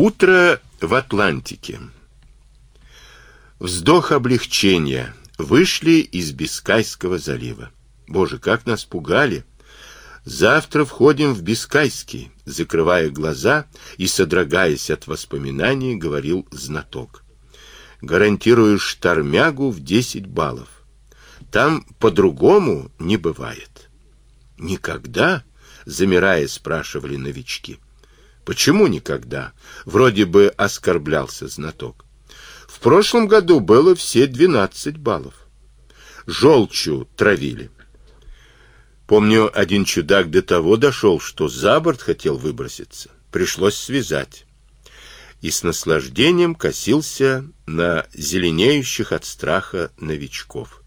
Утро в Атлантике. Вздох облегчения. Вышли из Бискайского залива. Боже, как нас пугали! Завтра входим в Бискайский, закрывая глаза и содрогаясь от воспоминаний, говорил знаток. Гарантирую штормягу в 10 баллов. Там по-другому не бывает. Никогда, замирая, спрашивали новички. Почему никогда? Вроде бы оскорблялся знаток. В прошлом году было все 12 баллов. Желчью травили. Помню, один чудак до того дошел, что за борт хотел выброситься. Пришлось связать. И с наслаждением косился на зеленеющих от страха новичков.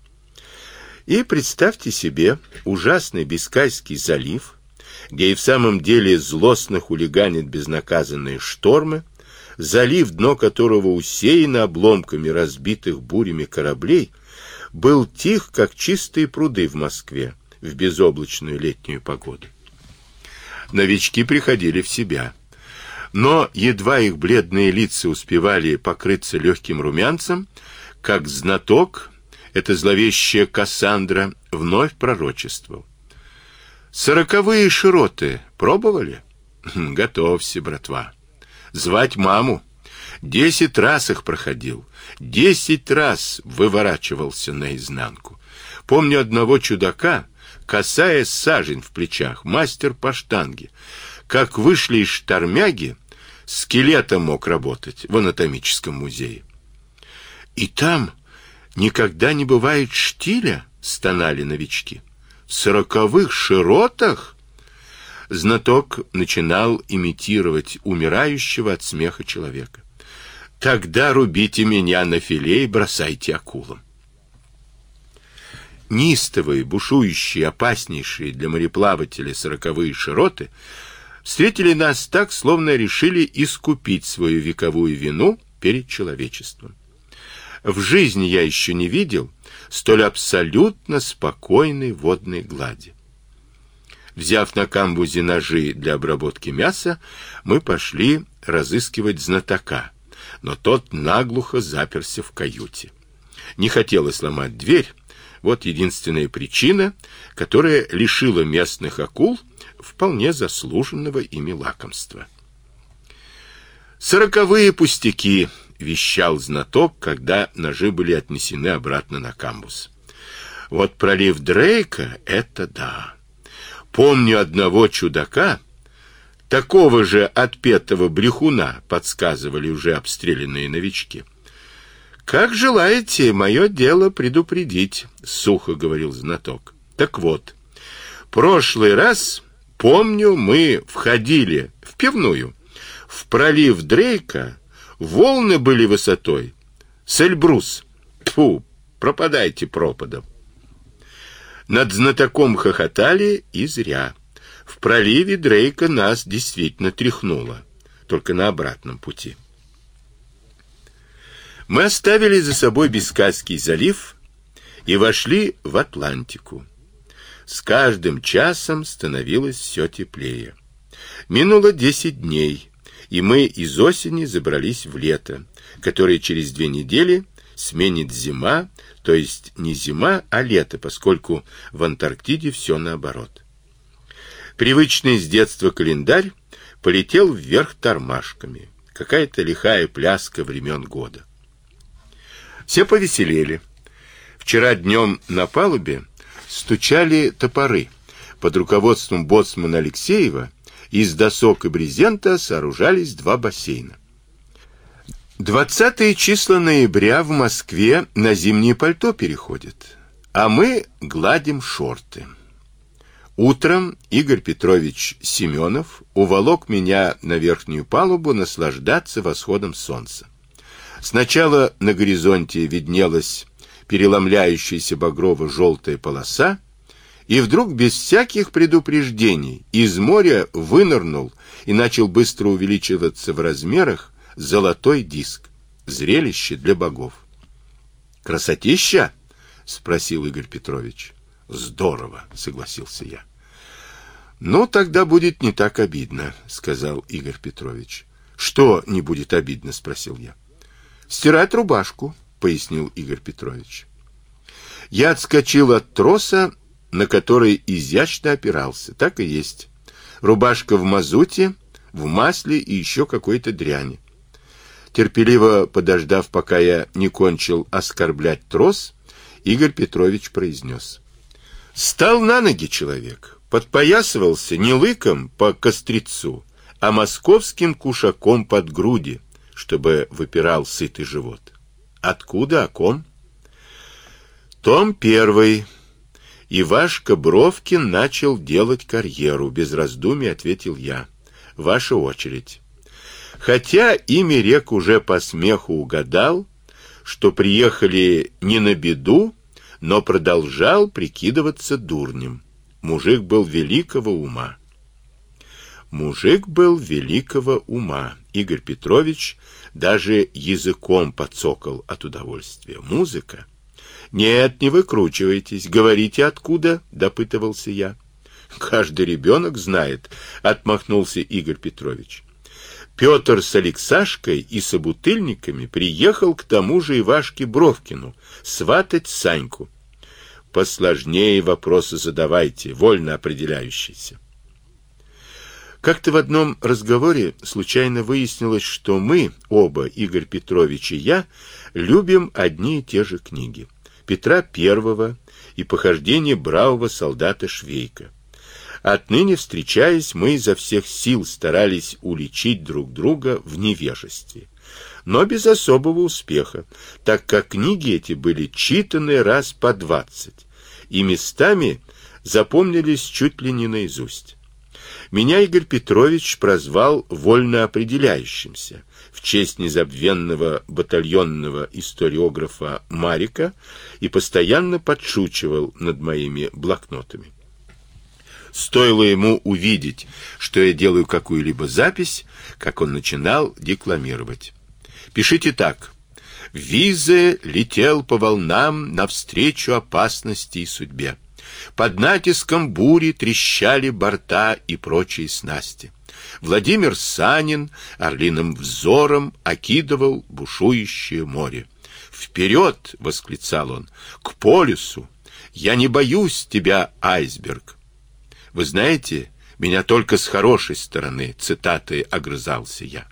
И представьте себе ужасный Бискайский залив, где и в самом деле злостно хулиганят безнаказанные штормы, залив, дно которого усеяно обломками разбитых бурями кораблей, был тих, как чистые пруды в Москве в безоблачную летнюю погоду. Новички приходили в себя. Но едва их бледные лица успевали покрыться легким румянцем, как знаток, эта зловещая Кассандра, вновь пророчествовал. Сороковые широты пробовали? Хм, готовься, братва. Звать маму. Десять раз их проходил. Десять раз выворачивался наизнанку. Помню одного чудака, касаясь сажень в плечах, мастер по штанге. Как вышли из штормяги, скелетом мог работать в анатомическом музее. И там никогда не бывает штиля, стонали новички сороковых широтах знаток начинал имитировать умирающего от смеха человека. Тогда рубите меня на филе и бросайте акулам. Нистовые, бушующие, опаснейшие для мореплавателя сороковые широты встретили нас так, словно решили искупить свою вековую вину перед человечеством. В жизни я еще не видел, столь абсолютно спокойной водной глади. Взяв на камбузе ножи для обработки мяса, мы пошли разыскивать знатока, но тот наглухо заперся в каюте. Не хотелось ломать дверь, вот единственная причина, которая лишила местных акул вполне заслуженного ими лакомства. Сороковые пустяки, вещал знаток, когда ножи были отнесены обратно на камбус. Вот пролив Дрейка это да. Помню одного чудака, такого же отпетого брехуна, подсказывали уже обстрелянные новички. Как желаете, мое дело предупредить, сухо говорил знаток. Так вот, прошлый раз, помню, мы входили в пивную, в пролив Дрейка Волны были высотой с Эльбрус. Тьфу, пропадайте пропадом. Над знатоком хохотали и зря. В проливе Дрейка нас действительно тряхнуло, только на обратном пути. Мы оставили за собой Бискайский залив и вошли в Атлантику. С каждым часом становилось все теплее. Минуло десять дней и мы из осени забрались в лето, которое через две недели сменит зима, то есть не зима, а лето, поскольку в Антарктиде все наоборот. Привычный с детства календарь полетел вверх тормашками. Какая-то лихая пляска времен года. Все повеселели. Вчера днем на палубе стучали топоры. Под руководством боцмана Алексеева из досок и брезента сооружались два бассейна. Двадцатые числа ноября в Москве на зимнее пальто переходят, а мы гладим шорты. Утром Игорь Петрович Семенов уволок меня на верхнюю палубу наслаждаться восходом солнца. Сначала на горизонте виднелась переломляющаяся багрово-желтая полоса, и вдруг без всяких предупреждений из моря вынырнул и начал быстро увеличиваться в размерах золотой диск. Зрелище для богов. Красотища? спросил Игорь Петрович. Здорово, согласился я. Ну, тогда будет не так обидно, сказал Игорь Петрович. Что не будет обидно, спросил я. Стирать рубашку, пояснил Игорь Петрович. Я отскочил от троса, на который изящно опирался. Так и есть. Рубашка в мазуте, в масле и еще какой-то дряни. Терпеливо подождав, пока я не кончил оскорблять трос, Игорь Петрович произнес. Стал на ноги человек, подпоясывался не лыком по кострицу, а московским кушаком под груди, чтобы выпирал сытый живот. Откуда о ком? Том первый. Ивашка Бровкин начал делать карьеру, без раздумий ответил я. Ваша очередь. Хотя имя рек уже по смеху угадал, что приехали не на беду, но продолжал прикидываться дурнем. Мужик был великого ума. Мужик был великого ума. Игорь Петрович даже языком подцокал от удовольствия. Музыка. Нет, не выкручивайтесь, говорите откуда, допытывался я. Каждый ребенок знает, отмахнулся Игорь Петрович. Петр с Алексашкой и собутыльниками приехал к тому же Ивашке Бровкину сватать Саньку. Посложнее вопросы задавайте, вольно определяющиеся. Как-то в одном разговоре случайно выяснилось, что мы, оба, Игорь Петрович и я, любим одни и те же книги. Петра I и похождения бравого солдата Швейка. Отныне, встречаясь, мы изо всех сил старались уличить друг друга в невежестве, но без особого успеха, так как книги эти были читаны раз по двадцать и местами запомнились чуть ли не наизусть. Меня Игорь Петрович прозвал вольно определяющимся в честь незабвенного батальонного историографа Марика и постоянно подшучивал над моими блокнотами. Стоило ему увидеть, что я делаю какую-либо запись, как он начинал декламировать. Пишите так: Визе летел по волнам навстречу опасности и судьбе. Под натиском бури трещали борта и прочие снасти. Владимир Санин орлиным взором окидывал бушующее море. «Вперед!» — восклицал он. «К полюсу! Я не боюсь тебя, айсберг!» Вы знаете, меня только с хорошей стороны цитаты огрызался я.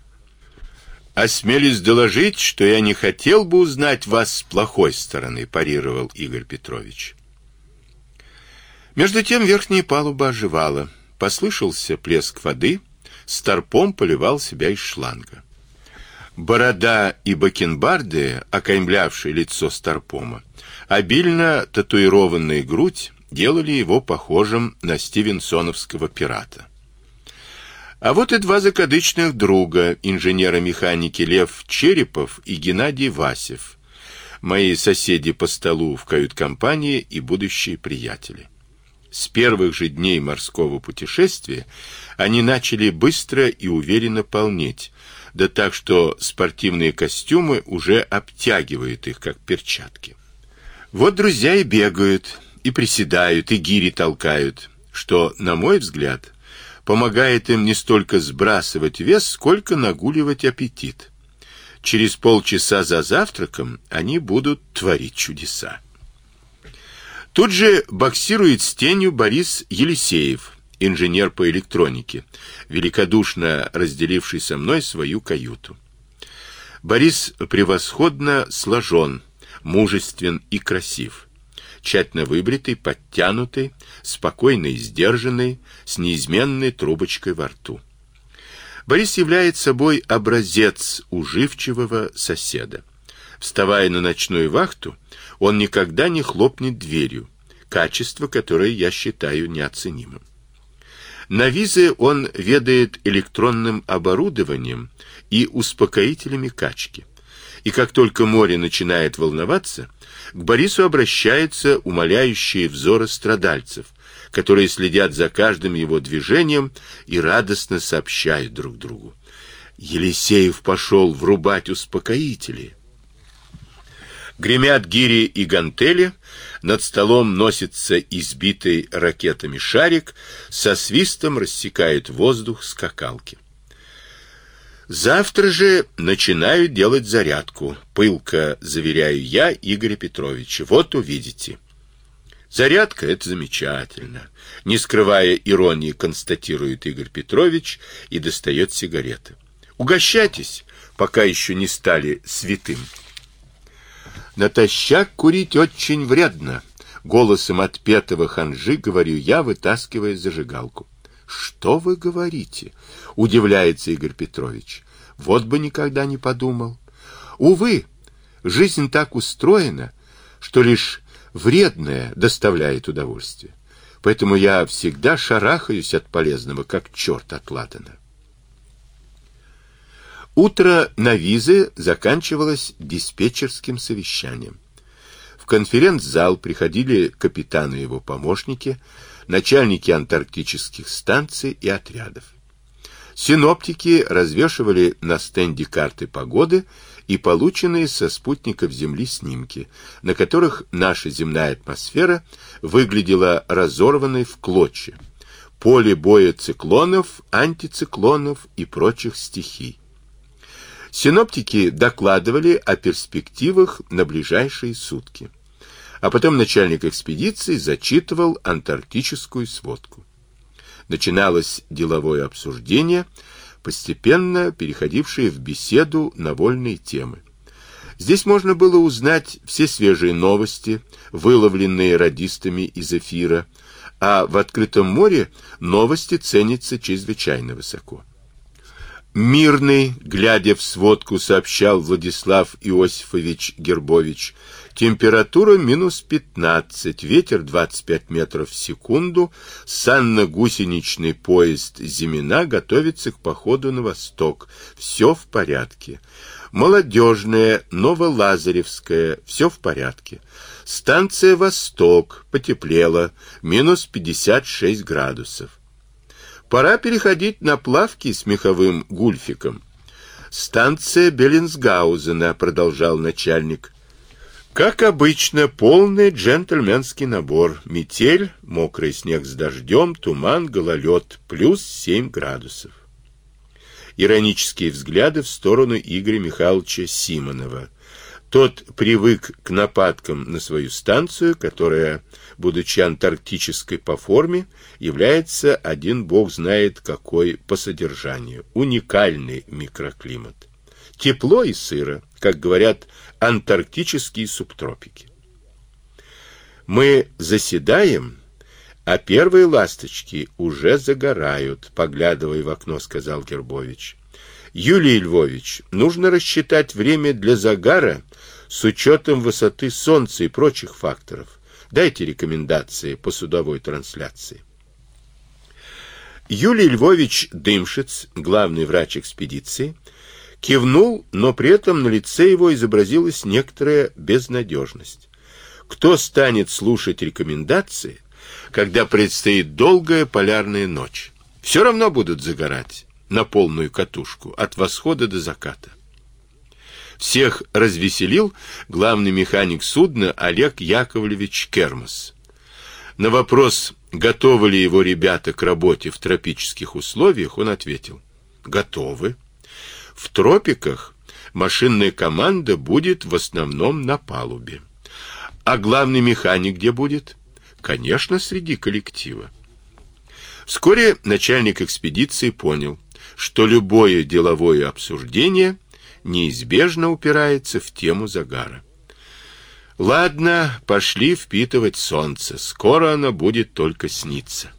Осмелюсь доложить, что я не хотел бы узнать вас с плохой стороны, парировал Игорь Петрович. Между тем верхняя палуба оживала. Послышался плеск воды, старпом поливал себя из шланга. Борода и бакенбарды, окаймлявшие лицо старпома, обильно татуированная грудь делали его похожим на стивенсоновского пирата. А вот и два закадычных друга, инженера-механики Лев Черепов и Геннадий Васев, мои соседи по столу в кают-компании и будущие приятели. С первых же дней морского путешествия они начали быстро и уверенно полнеть, да так что спортивные костюмы уже обтягивают их как перчатки. Вот друзья и бегают, и приседают, и гири толкают, что, на мой взгляд, помогает им не столько сбрасывать вес, сколько нагуливать аппетит. Через полчаса за завтраком они будут творить чудеса. Тут же боксирует с тенью Борис Елисеев, инженер по электронике, великодушно разделивший со мной свою каюту. Борис превосходно сложен, мужествен и красив тщательно выбритый, подтянутый, спокойный и сдержанный, с неизменной трубочкой во рту. Борис является собой образец уживчивого соседа. Вставая на ночную вахту, он никогда не хлопнет дверью, качество, которое я считаю неоценимым. На визе он ведает электронным оборудованием и успокоителями качки. И как только море начинает волноваться, к Борису обращаются умоляющие взоры страдальцев, которые следят за каждым его движением и радостно сообщают друг другу. Елисеев пошел врубать успокоители. Гремят гири и гантели, над столом носится избитый ракетами шарик, со свистом рассекает воздух скакалки. Завтра же начинаю делать зарядку. Пылко заверяю я Игоря Петровича. Вот увидите. Зарядка это замечательно, не скрывая иронии, констатирует Игорь Петрович и достает сигареты. Угощайтесь, пока еще не стали святым. Натощак курить очень вредно, голосом отпетого ханжи говорю я, вытаскивая зажигалку. Что вы говорите? удивляется Игорь Петрович. Вот бы никогда не подумал. Увы, жизнь так устроена, что лишь вредное доставляет удовольствие. Поэтому я всегда шарахаюсь от полезного, как черт от латана. Утро на визе заканчивалось диспетчерским совещанием. В конференц-зал приходили капитаны и его помощники, начальники антарктических станций и отрядов. Синоптики развешивали на стенде карты погоды и полученные со спутников Земли снимки, на которых наша земная атмосфера выглядела разорванной в клочья. Поле боя циклонов, антициклонов и прочих стихий. Синоптики докладывали о перспективах на ближайшие сутки а потом начальник экспедиции зачитывал антарктическую сводку. Начиналось деловое обсуждение, постепенно переходившее в беседу на вольные темы. Здесь можно было узнать все свежие новости, выловленные радистами из эфира, а в открытом море новости ценятся чрезвычайно высоко. Мирный, глядя в сводку, сообщал Владислав Иосифович Гербович, Температура минус 15, ветер 25 метров в секунду, санно-гусеничный поезд Зимина готовится к походу на восток. Все в порядке. Молодежная, Новолазаревская, все в порядке. Станция Восток, потеплело, минус 56 градусов. Пора переходить на плавки с меховым гульфиком. Станция Беллинсгаузена, продолжал начальник. Как обычно, полный джентльменский набор: метель, мокрый снег с дождем, туман, гололед, плюс 7 градусов. Иронические взгляды в сторону Игоря Михайловича Симонова. Тот привык к нападкам на свою станцию, которая, будучи антарктической по форме, является один бог знает какой по содержанию, уникальный микроклимат. Тепло и сыро, как говорят антарктические субтропики. Мы заседаем, а первые ласточки уже загорают, поглядывая в окно, сказал Гербович. Юлий Львович, нужно рассчитать время для загара с учетом высоты солнца и прочих факторов. Дайте рекомендации по судовой трансляции. Юлий Львович Дымшиц, главный врач экспедиции, кивнул, но при этом на лице его изобразилась некоторая безнадежность. Кто станет слушать рекомендации, когда предстоит долгая полярная ночь? Все равно будут загорать на полную катушку от восхода до заката. Всех развеселил главный механик судна Олег Яковлевич Кермас. На вопрос, готовы ли его ребята к работе в тропических условиях, он ответил: "Готовы". В тропиках машинная команда будет в основном на палубе. А главный механик где будет? Конечно, среди коллектива. Вскоре начальник экспедиции понял, что любое деловое обсуждение неизбежно упирается в тему загара. Ладно, пошли впитывать солнце. Скоро оно будет только сниться.